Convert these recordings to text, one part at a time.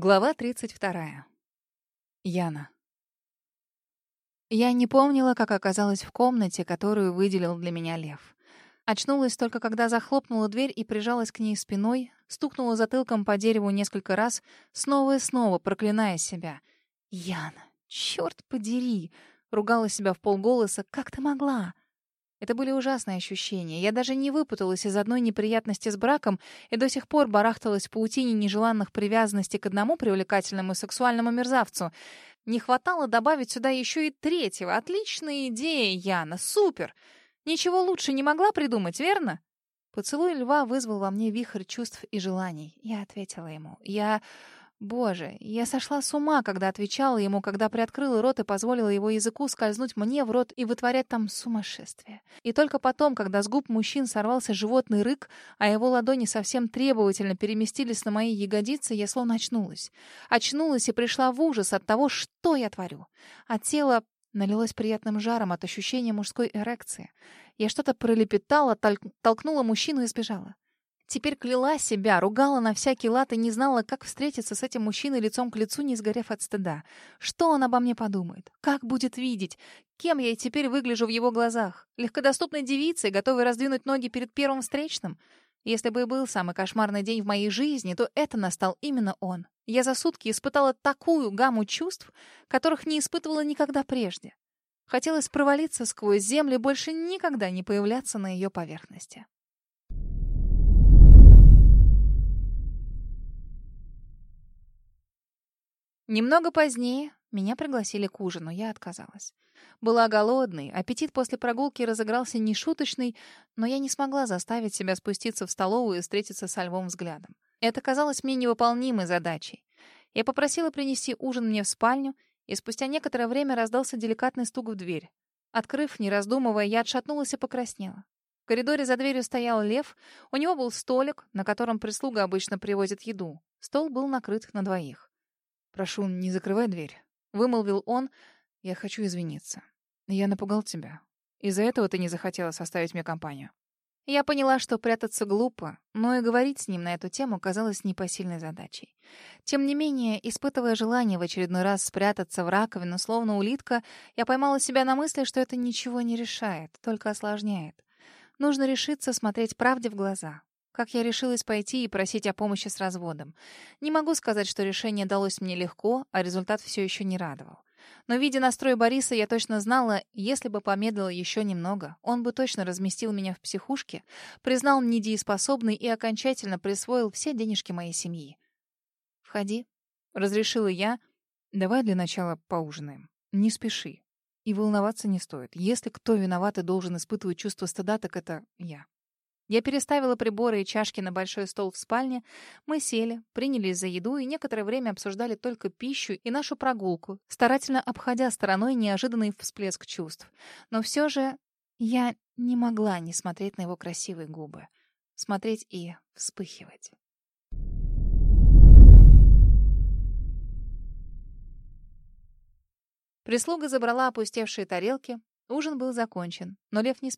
Глава 32. Яна. Я не помнила, как оказалась в комнате, которую выделил для меня Лев. Очнулась только, когда захлопнула дверь и прижалась к ней спиной, стукнула затылком по дереву несколько раз, снова и снова проклиная себя. «Яна, черт подери!» — ругала себя в полголоса. «Как ты могла?» Это были ужасные ощущения. Я даже не выпуталась из одной неприятности с браком и до сих пор барахталась в паутине нежеланных привязанностей к одному привлекательному сексуальному мерзавцу. Не хватало добавить сюда еще и третьего. Отличная идея, Яна, супер! Ничего лучше не могла придумать, верно? Поцелуй льва вызвал во мне вихрь чувств и желаний. Я ответила ему. Я... Боже, я сошла с ума, когда отвечала ему, когда приоткрыла рот и позволила его языку скользнуть мне в рот и вытворять там сумасшествие. И только потом, когда с губ мужчин сорвался животный рык, а его ладони совсем требовательно переместились на мои ягодицы, я словно очнулась. Очнулась и пришла в ужас от того, что я творю. А тело налилось приятным жаром от ощущения мужской эрекции. Я что-то пролепетала, толь... толкнула мужчину и сбежала. Теперь кляла себя, ругала на всякий лад и не знала, как встретиться с этим мужчиной лицом к лицу, не сгорев от стыда. Что он обо мне подумает? Как будет видеть? Кем я и теперь выгляжу в его глазах? Легкодоступной девицей, готовой раздвинуть ноги перед первым встречным? Если бы и был самый кошмарный день в моей жизни, то это настал именно он. Я за сутки испытала такую гамму чувств, которых не испытывала никогда прежде. Хотелось провалиться сквозь землю, больше никогда не появляться на ее поверхности. Немного позднее меня пригласили к ужину, я отказалась. Была голодной, аппетит после прогулки разыгрался нешуточный, но я не смогла заставить себя спуститься в столовую и встретиться со львом взглядом. Это казалось мне невыполнимой задачей. Я попросила принести ужин мне в спальню, и спустя некоторое время раздался деликатный стук в дверь. Открыв, не раздумывая, я отшатнулась и покраснела. В коридоре за дверью стоял лев, у него был столик, на котором прислуга обычно привозит еду. Стол был накрыт на двоих. Прошу, не закрывай дверь. Вымолвил он. Я хочу извиниться. Я напугал тебя. Из-за этого ты не захотела составить мне компанию. Я поняла, что прятаться глупо, но и говорить с ним на эту тему казалось непосильной задачей. Тем не менее, испытывая желание в очередной раз спрятаться в раковину, словно улитка, я поймала себя на мысли, что это ничего не решает, только осложняет. Нужно решиться смотреть правде в глаза, как я решилась пойти и просить о помощи с разводом. Не могу сказать, что решение далось мне легко, а результат все еще не радовал. Но, видя настрой Бориса, я точно знала, если бы помедлил еще немного, он бы точно разместил меня в психушке, признал недееспособной и окончательно присвоил все денежки моей семьи. «Входи», — разрешила я. «Давай для начала поужинаем. Не спеши. И волноваться не стоит. Если кто виноват и должен испытывать чувство стыда, так это я». Я переставила приборы и чашки на большой стол в спальне. Мы сели, принялись за еду и некоторое время обсуждали только пищу и нашу прогулку, старательно обходя стороной неожиданный всплеск чувств. Но все же я не могла не смотреть на его красивые губы. Смотреть и вспыхивать. Прислуга забрала опустевшие тарелки. Ужин был закончен, но Лев не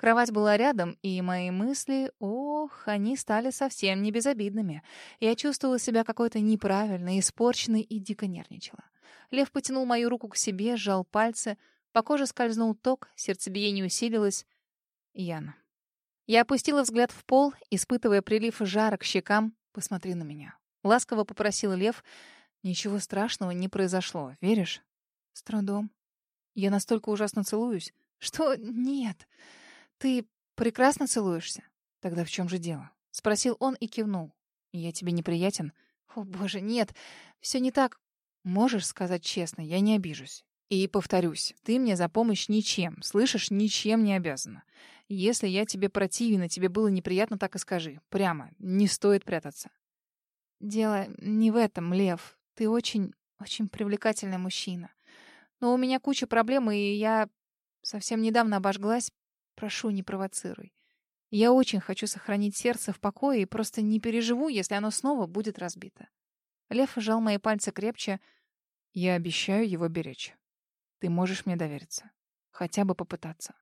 Кровать была рядом, и мои мысли, ох, они стали совсем не безобидными. Я чувствовала себя какой-то неправильной, испорченной и дико нервничала. Лев потянул мою руку к себе, сжал пальцы, по коже скользнул ток, сердцебиение усилилось. Яна. Я опустила взгляд в пол, испытывая прилив жара к щекам. «Посмотри на меня». Ласково попросил Лев. «Ничего страшного не произошло, веришь?» «С трудом. Я настолько ужасно целуюсь, что нет». «Ты прекрасно целуешься?» «Тогда в чем же дело?» — спросил он и кивнул. «Я тебе неприятен?» «О, боже, нет, все не так. Можешь сказать честно, я не обижусь. И повторюсь, ты мне за помощь ничем, слышишь, ничем не обязана. Если я тебе противен и тебе было неприятно, так и скажи. Прямо, не стоит прятаться». «Дело не в этом, Лев. Ты очень, очень привлекательный мужчина. Но у меня куча проблем, и я совсем недавно обожглась, Прошу, не провоцируй. Я очень хочу сохранить сердце в покое и просто не переживу, если оно снова будет разбито. Лев сжал мои пальцы крепче. Я обещаю его беречь. Ты можешь мне довериться. Хотя бы попытаться.